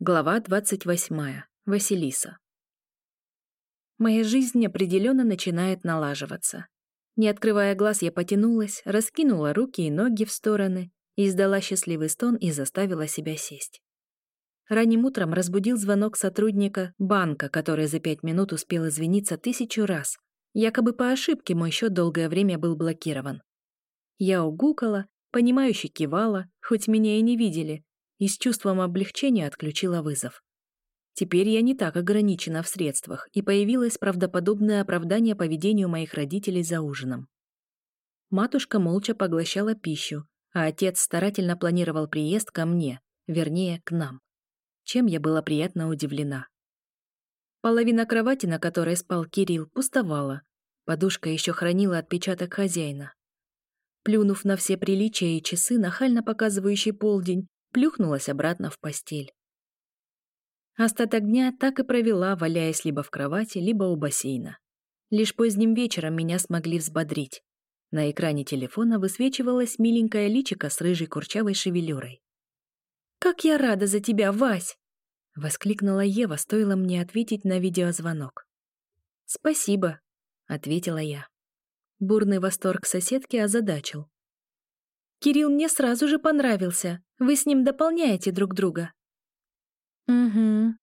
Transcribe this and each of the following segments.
Глава 28. Василиса. Моя жизнь определенно начинает налаживаться. Не открывая глаз, я потянулась, раскинула руки и ноги в стороны, издала счастливый стон и заставила себя сесть. Ранним утром разбудил звонок сотрудника банка, который за пять минут успел извиниться тысячу раз. Якобы по ошибке мой счет долгое время был блокирован. Я угукала, понимающе кивала, хоть меня и не видели, и с чувством облегчения отключила вызов. Теперь я не так ограничена в средствах, и появилось правдоподобное оправдание поведению моих родителей за ужином. Матушка молча поглощала пищу, а отец старательно планировал приезд ко мне, вернее, к нам. Чем я была приятно удивлена. Половина кровати, на которой спал Кирилл, пустовала. Подушка еще хранила отпечаток хозяина. Плюнув на все приличия и часы, нахально показывающий полдень, плюхнулась обратно в постель. Остаток дня так и провела, валяясь либо в кровати, либо у бассейна. Лишь поздним вечером меня смогли взбодрить. На экране телефона высвечивалась миленькая личика с рыжей курчавой шевелюрой. «Как я рада за тебя, Вась!» — воскликнула Ева, стоило мне ответить на видеозвонок. «Спасибо», — ответила я. Бурный восторг соседки озадачил. Кирилл мне сразу же понравился. Вы с ним дополняете друг друга». «Угу».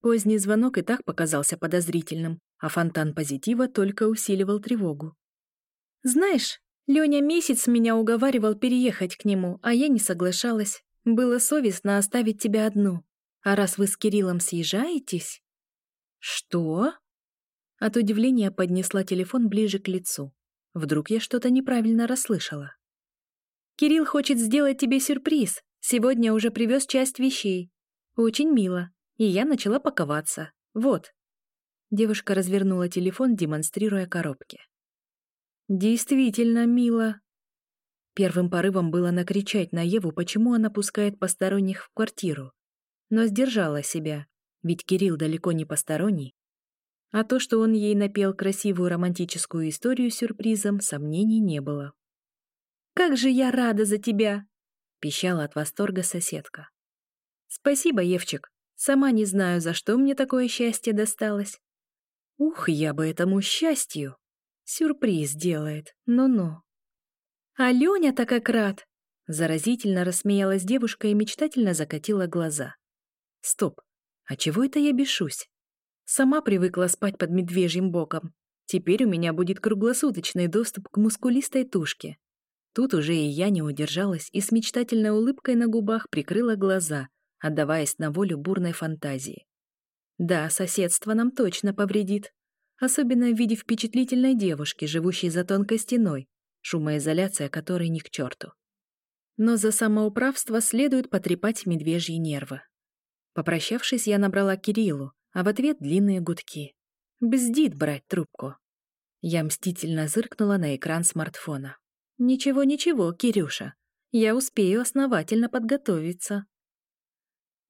Поздний звонок и так показался подозрительным, а фонтан позитива только усиливал тревогу. «Знаешь, Лёня месяц меня уговаривал переехать к нему, а я не соглашалась. Было совестно оставить тебя одну. А раз вы с Кириллом съезжаетесь...» «Что?» От удивления поднесла телефон ближе к лицу. Вдруг я что-то неправильно расслышала. Кирилл хочет сделать тебе сюрприз. Сегодня уже привез часть вещей. Очень мило. И я начала паковаться. Вот. Девушка развернула телефон, демонстрируя коробки. Действительно мило. Первым порывом было накричать на Еву, почему она пускает посторонних в квартиру. Но сдержала себя, ведь Кирилл далеко не посторонний. А то, что он ей напел красивую романтическую историю сюрпризом, сомнений не было. Как же я рада за тебя!» — пищала от восторга соседка. «Спасибо, Евчик. Сама не знаю, за что мне такое счастье досталось. Ух, я бы этому счастью! Сюрприз делает, ну-ну». «А Лёня-то как рад!» Заразительно рассмеялась девушка и мечтательно закатила глаза. «Стоп, а чего это я бешусь? Сама привыкла спать под медвежьим боком. Теперь у меня будет круглосуточный доступ к мускулистой тушке. Тут уже и я не удержалась и с мечтательной улыбкой на губах прикрыла глаза, отдаваясь на волю бурной фантазии. Да, соседство нам точно повредит. Особенно в виде впечатлительной девушки, живущей за тонкой стеной, шумоизоляция которой ни к черту. Но за самоуправство следует потрепать медвежьи нервы. Попрощавшись, я набрала Кириллу, а в ответ длинные гудки. Бздит брать трубку. Я мстительно зыркнула на экран смартфона. «Ничего-ничего, Кирюша, я успею основательно подготовиться».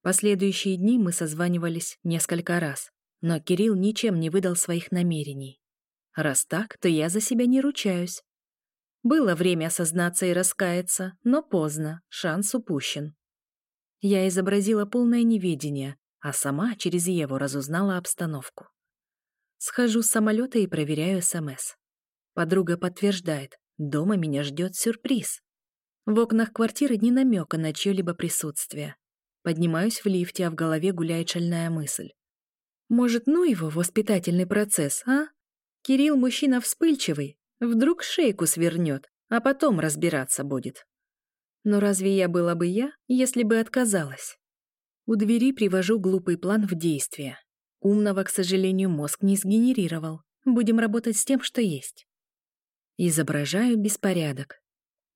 Последующие дни мы созванивались несколько раз, но Кирилл ничем не выдал своих намерений. Раз так, то я за себя не ручаюсь. Было время осознаться и раскаяться, но поздно, шанс упущен. Я изобразила полное неведение, а сама через Еву разузнала обстановку. Схожу с самолета и проверяю СМС. Подруга подтверждает, Дома меня ждет сюрприз. В окнах квартиры ни намека на чье-либо присутствие. Поднимаюсь в лифте, а в голове гуляет шальная мысль. Может, ну его воспитательный процесс, а? Кирилл мужчина вспыльчивый, вдруг шейку свернет, а потом разбираться будет. Но разве я была бы я, если бы отказалась? У двери привожу глупый план в действие. Умного, к сожалению, мозг не сгенерировал. Будем работать с тем, что есть. Изображаю беспорядок.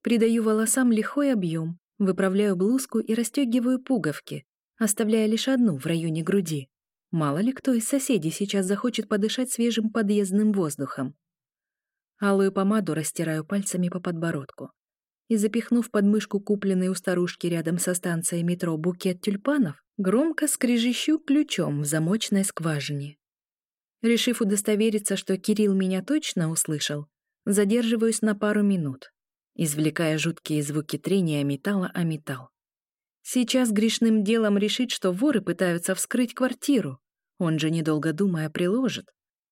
Придаю волосам лихой объем, выправляю блузку и расстегиваю пуговки, оставляя лишь одну в районе груди. Мало ли кто из соседей сейчас захочет подышать свежим подъездным воздухом. Алую помаду растираю пальцами по подбородку. И запихнув под мышку купленный у старушки рядом со станцией метро букет тюльпанов, громко скрежещу ключом в замочной скважине. Решив удостовериться, что Кирилл меня точно услышал, Задерживаюсь на пару минут, извлекая жуткие звуки трения металла о металл. Сейчас грешным делом решит, что воры пытаются вскрыть квартиру. Он же, недолго думая, приложит.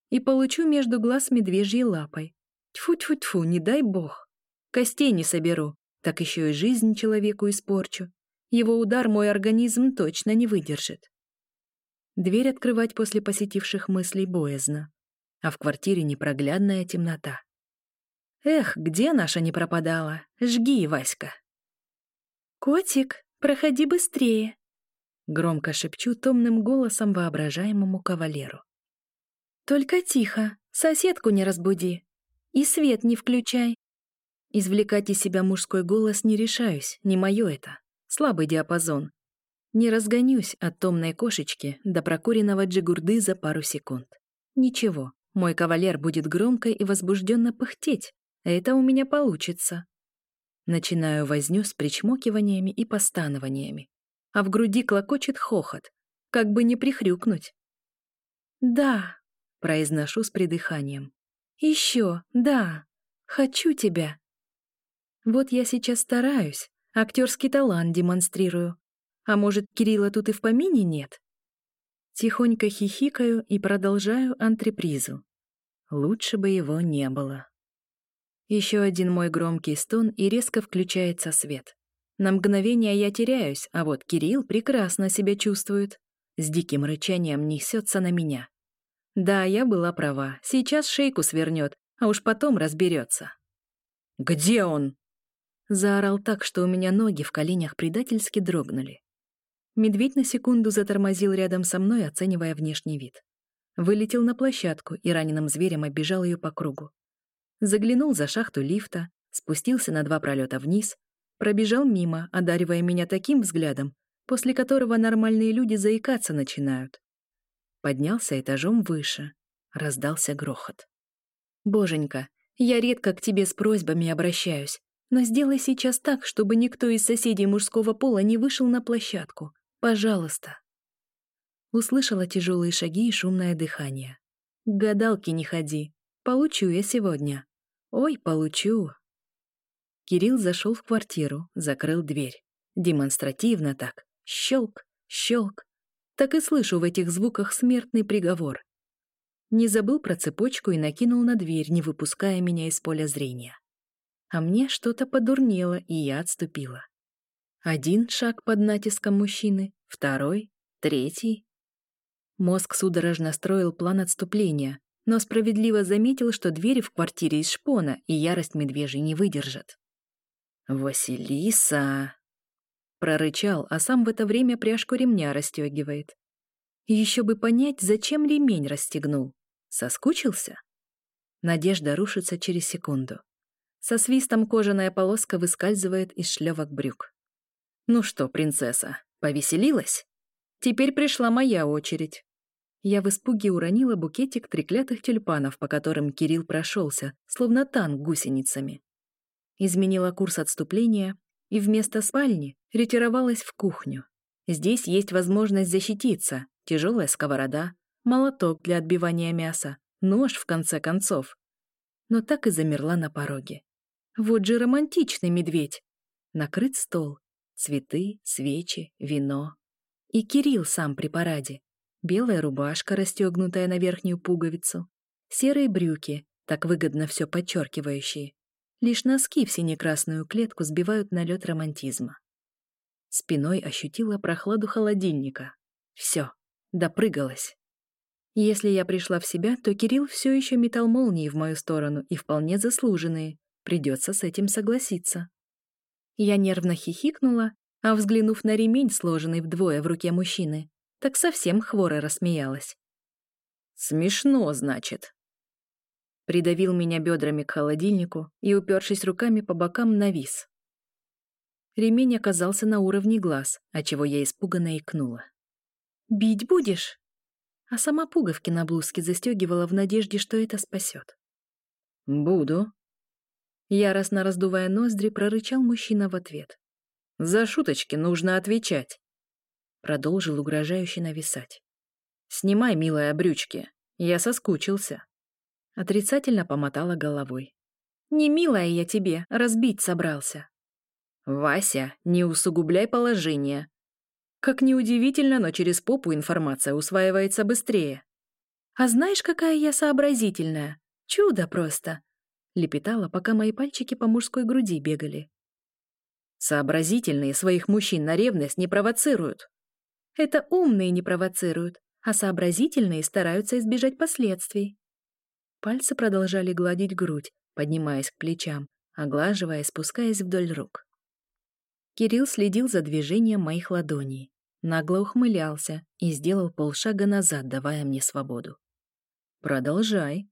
И получу между глаз медвежьей лапой. Тьфу-тьфу-тьфу, не дай бог. Костей не соберу, так еще и жизнь человеку испорчу. Его удар мой организм точно не выдержит. Дверь открывать после посетивших мыслей боязно. А в квартире непроглядная темнота. Эх, где наша не пропадала? Жги, Васька. «Котик, проходи быстрее!» Громко шепчу томным голосом воображаемому кавалеру. «Только тихо, соседку не разбуди. И свет не включай». Извлекать из себя мужской голос не решаюсь, не мое это. Слабый диапазон. Не разгонюсь от томной кошечки до прокуренного джигурды за пару секунд. Ничего, мой кавалер будет громко и возбужденно пыхтеть. Это у меня получится. Начинаю возню с причмокиваниями и постанованиями. А в груди клокочет хохот, как бы не прихрюкнуть. «Да», — произношу с придыханием. «Еще, да, хочу тебя». Вот я сейчас стараюсь, актерский талант демонстрирую. А может, Кирилла тут и в помине нет? Тихонько хихикаю и продолжаю антрепризу. Лучше бы его не было. Еще один мой громкий стон, и резко включается свет. На мгновение я теряюсь, а вот Кирилл прекрасно себя чувствует. С диким рычанием несется на меня. Да, я была права. Сейчас шейку свернет, а уж потом разберется. «Где он?» Заорал так, что у меня ноги в коленях предательски дрогнули. Медведь на секунду затормозил рядом со мной, оценивая внешний вид. Вылетел на площадку и раненым зверем оббежал ее по кругу. Заглянул за шахту лифта, спустился на два пролета вниз, пробежал мимо, одаривая меня таким взглядом, после которого нормальные люди заикаться начинают. Поднялся этажом выше. Раздался грохот. «Боженька, я редко к тебе с просьбами обращаюсь, но сделай сейчас так, чтобы никто из соседей мужского пола не вышел на площадку. Пожалуйста. Услышала тяжелые шаги и шумное дыхание. К гадалке не ходи. Получу я сегодня. Ой, получу. Кирилл зашел в квартиру, закрыл дверь. Демонстративно так. Щелк, щелк. Так и слышу в этих звуках смертный приговор. Не забыл про цепочку и накинул на дверь, не выпуская меня из поля зрения. А мне что-то подурнело, и я отступила. Один шаг под натиском мужчины, второй, третий. Мозг судорожно строил план отступления, но справедливо заметил, что двери в квартире из шпона и ярость медвежий не выдержат. «Василиса!» Прорычал, а сам в это время пряжку ремня расстегивает. Еще бы понять, зачем ремень расстегнул. Соскучился? Надежда рушится через секунду. Со свистом кожаная полоска выскальзывает из шлевок брюк. «Ну что, принцесса, повеселилась? Теперь пришла моя очередь». Я в испуге уронила букетик треклятых тюльпанов, по которым Кирилл прошелся, словно танк гусеницами. Изменила курс отступления и вместо спальни ретировалась в кухню. Здесь есть возможность защититься, тяжелая сковорода, молоток для отбивания мяса, нож, в конце концов. Но так и замерла на пороге. Вот же романтичный медведь. Накрыт стол, Цветы, свечи, вино. И Кирилл сам при параде. Белая рубашка, расстегнутая на верхнюю пуговицу. Серые брюки, так выгодно все подчеркивающие. Лишь носки в сине-красную клетку сбивают налет романтизма. Спиной ощутила прохладу холодильника. Все, допрыгалась. Если я пришла в себя, то Кирилл все еще метал молнии в мою сторону и вполне заслуженные. Придется с этим согласиться. Я нервно хихикнула, а взглянув на ремень, сложенный вдвое в руке мужчины, так совсем хворо рассмеялась. «Смешно, значит». Придавил меня бедрами к холодильнику и, упершись руками по бокам, навис. Ремень оказался на уровне глаз, отчего я испуганно икнула. «Бить будешь?» А сама пуговки на блузке застегивала в надежде, что это спасет. «Буду», Яростно раздувая ноздри, прорычал мужчина в ответ. «За шуточки нужно отвечать!» Продолжил угрожающе нависать. «Снимай, милая, брючки. Я соскучился». Отрицательно помотала головой. «Не милая я тебе, разбить собрался». Вася, не усугубляй положение. Как неудивительно, но через попу информация усваивается быстрее. А знаешь, какая я сообразительная? Чудо просто. Лепетала, пока мои пальчики по мужской груди бегали. Сообразительные своих мужчин на ревность не провоцируют. Это умные не провоцируют, а сообразительные стараются избежать последствий. Пальцы продолжали гладить грудь, поднимаясь к плечам, оглаживая, спускаясь вдоль рук. Кирилл следил за движением моих ладоней, нагло ухмылялся и сделал полшага назад, давая мне свободу. «Продолжай».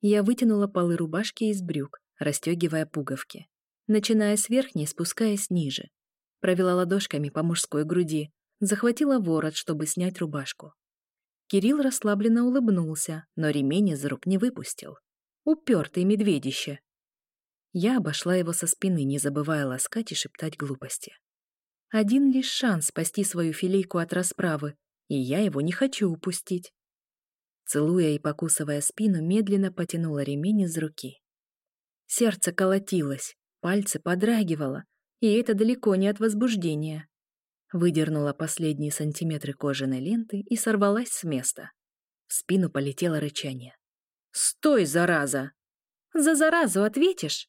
Я вытянула полы рубашки из брюк, расстегивая пуговки, начиная с верхней, спускаясь ниже. Провела ладошками по мужской груди, захватила ворот, чтобы снять рубашку. Кирилл расслабленно улыбнулся, но ремень из рук не выпустил. Упертый медведище. Я обошла его со спины, не забывая ласкать и шептать глупости. Один лишь шанс спасти свою филейку от расправы, и я его не хочу упустить. Целуя и покусывая спину, медленно потянула ремень из руки. Сердце колотилось, пальцы подрагивало, и это далеко не от возбуждения. Выдернула последние сантиметры кожаной ленты и сорвалась с места. В спину полетело рычание. «Стой, зараза!» «За заразу ответишь?»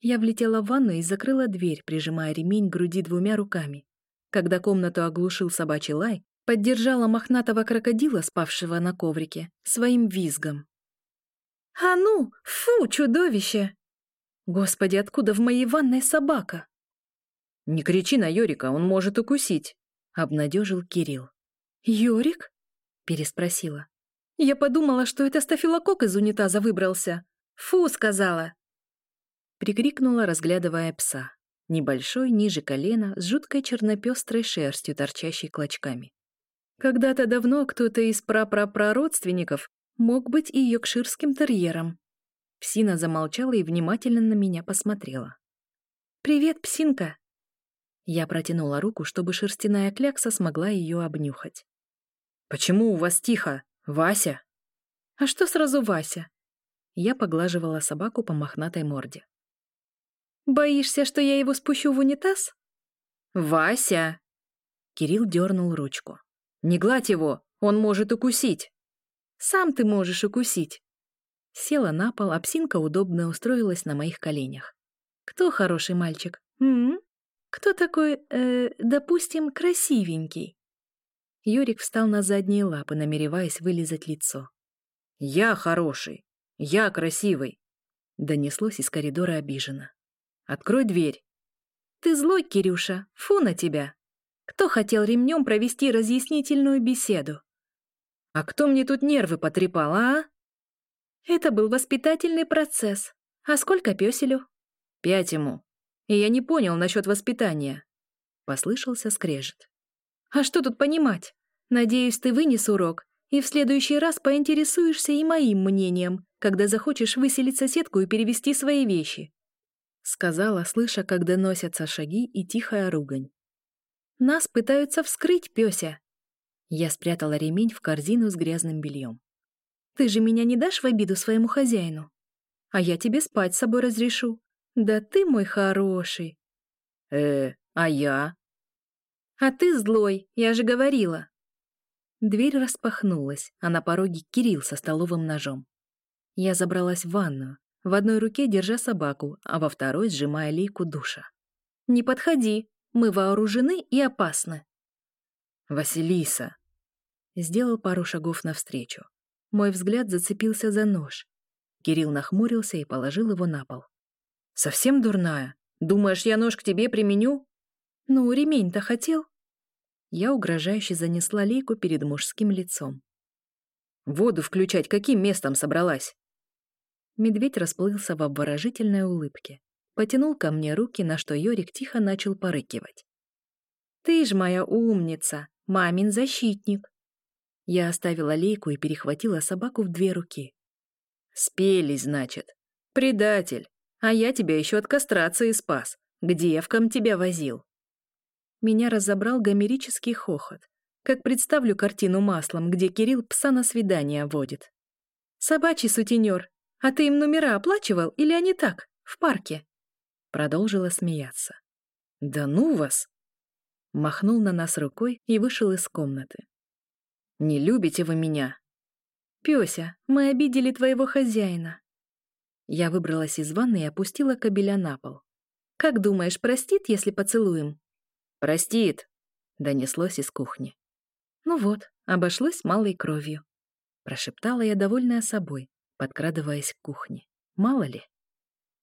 Я влетела в ванну и закрыла дверь, прижимая ремень к груди двумя руками. Когда комнату оглушил собачий лай, поддержала мохнатого крокодила, спавшего на коврике, своим визгом. «А ну! Фу, чудовище!» «Господи, откуда в моей ванной собака?» «Не кричи на Йорика, он может укусить», — обнадежил Кирилл. «Йорик?» — переспросила. «Я подумала, что это стафилокок из унитаза выбрался. Фу, сказала!» Прикрикнула, разглядывая пса. Небольшой, ниже колена, с жуткой чернопестрой шерстью, торчащей клочками. Когда-то давно кто-то из прапрапрародственников мог быть и йоркширским терьером. Псина замолчала и внимательно на меня посмотрела. «Привет, псинка!» Я протянула руку, чтобы шерстяная клякса смогла ее обнюхать. «Почему у вас тихо? Вася?» «А что сразу Вася?» Я поглаживала собаку по мохнатой морде. «Боишься, что я его спущу в унитаз?» «Вася!» Кирилл дернул ручку. «Не гладь его, он может укусить!» «Сам ты можешь укусить!» Села на пол, а псинка удобно устроилась на моих коленях. «Кто хороший мальчик? М, -м? Кто такой, э, допустим, красивенький?» Юрик встал на задние лапы, намереваясь вылизать лицо. «Я хороший! Я красивый!» Донеслось из коридора обиженно. «Открой дверь!» «Ты злой, Кирюша! Фу на тебя! Кто хотел ремнем провести разъяснительную беседу?» «А кто мне тут нервы потрепал, а?» «Это был воспитательный процесс. А сколько пёселю?» «Пять ему. И я не понял насчет воспитания. Послышался скрежет. А что тут понимать? Надеюсь, ты вынес урок и в следующий раз поинтересуешься и моим мнением, когда захочешь выселить соседку и перевести свои вещи. Сказала, слыша, как доносятся шаги и тихая ругань. Нас пытаются вскрыть, Пёся. Я спрятала ремень в корзину с грязным бельем. Ты же меня не дашь в обиду своему хозяину? А я тебе спать с собой разрешу. «Да ты мой хороший!» «Э, а я?» «А ты злой, я же говорила!» Дверь распахнулась, а на пороге Кирилл со столовым ножом. Я забралась в ванную, в одной руке держа собаку, а во второй сжимая лейку душа. «Не подходи, мы вооружены и опасны!» «Василиса!» Сделал пару шагов навстречу. Мой взгляд зацепился за нож. Кирилл нахмурился и положил его на пол. Совсем дурная? Думаешь, я нож к тебе применю? Ну, ремень-то хотел. Я угрожающе занесла лейку перед мужским лицом. Воду включать каким местом собралась? Медведь расплылся в обворожительной улыбке. Потянул ко мне руки, на что Йорик тихо начал порыкивать. «Ты ж моя умница, мамин защитник!» Я оставила лейку и перехватила собаку в две руки. «Спелись, значит. Предатель. А я тебя еще от кастрации спас. К девкам тебя возил. Меня разобрал гомерический хохот. Как представлю картину маслом, где Кирилл пса на свидание водит. «Собачий сутенер, а ты им номера оплачивал или они так, в парке?» Продолжила смеяться. «Да ну вас!» Махнул на нас рукой и вышел из комнаты. «Не любите вы меня!» «Пёся, мы обидели твоего хозяина!» Я выбралась из ванны и опустила кабеля на пол. «Как думаешь, простит, если поцелуем?» «Простит!» — донеслось из кухни. «Ну вот, обошлось малой кровью», — прошептала я, довольная собой, подкрадываясь к кухне. Мало ли.